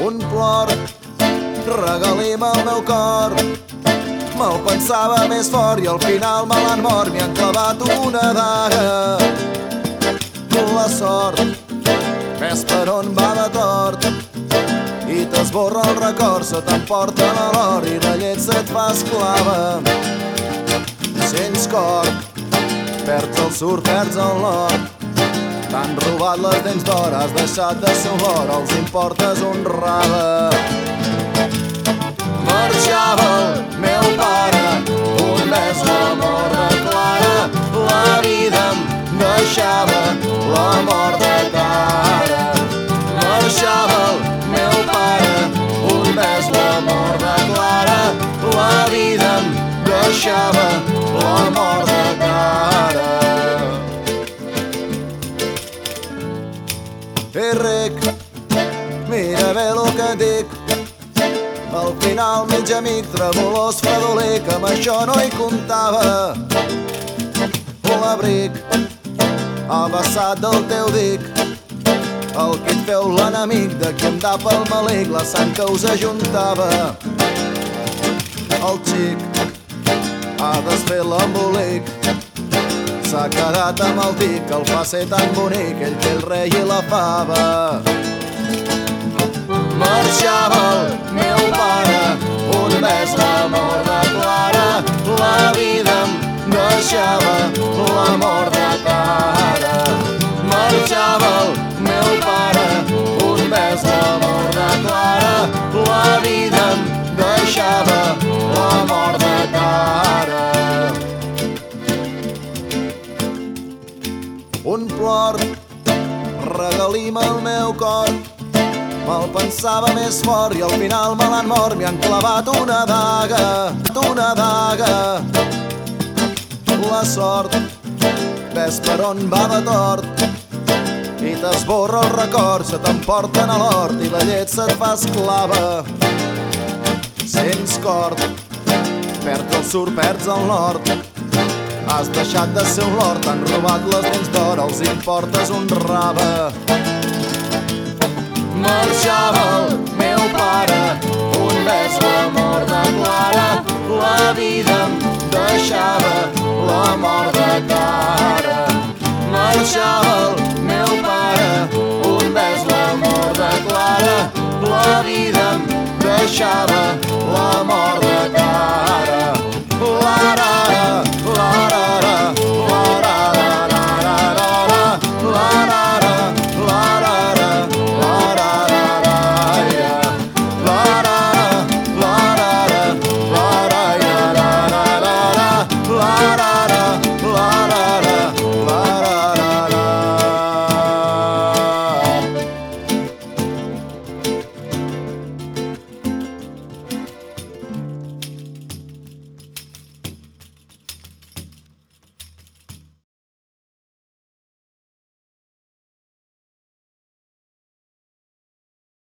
un plor. Regalim el meu cor. Me'l pensava més fort i al final me l'han mort, m'hi han clavat una daga. Con la sort, ves per on va de tort i t'esborra el record, se t'emporta a l'or i la llet se't fa esclava. Sents cor, perds el sur, perds el nord, T'han robat les dents d'or, has deixat de ser un lor, els importes rave. Marxava el meu pare, un mes la mort de Clara, la vida em deixava la mort de cara. Marxava el meu pare, un mes la mort de Clara, la vida em deixava la mort de Ei, rec, mira bé el que dic. Al final, mig amic, tremolós, fredoler, que amb això no hi comptava. L'abric ha passat del teu dic. El que et feu l'enemic de qui em tapa el malic, la sang que us ajuntava. El xic ha desfet l'embolic s'ha quedat amb el tic, el fa ser tan bonic, ell té el rei i la fava. Marxava el meu pare, un bes l'amor de Clara, la vida em deixava la mort de cara. Marxava el meu pare, un bes l'amor de Clara, la vida em deixava un plor. Regalim el meu cor. Me'l pensava més fort i al final me l'han mort. M'hi han clavat una daga una daga la sort ves per on va de tort. I t'esborra el record se t'emporten a l'hort i la llet se't fa esclava. Sents cort perds el sur, perds el nord Has deixat de ser un lord, t'han robat les dents d'or, els importes un rave. Marxava el meu pare, un bes la mort de Clara, la vida em deixava la mort de cara. Marxava el meu pare, un bes la mort de Clara, la vida em deixava la mort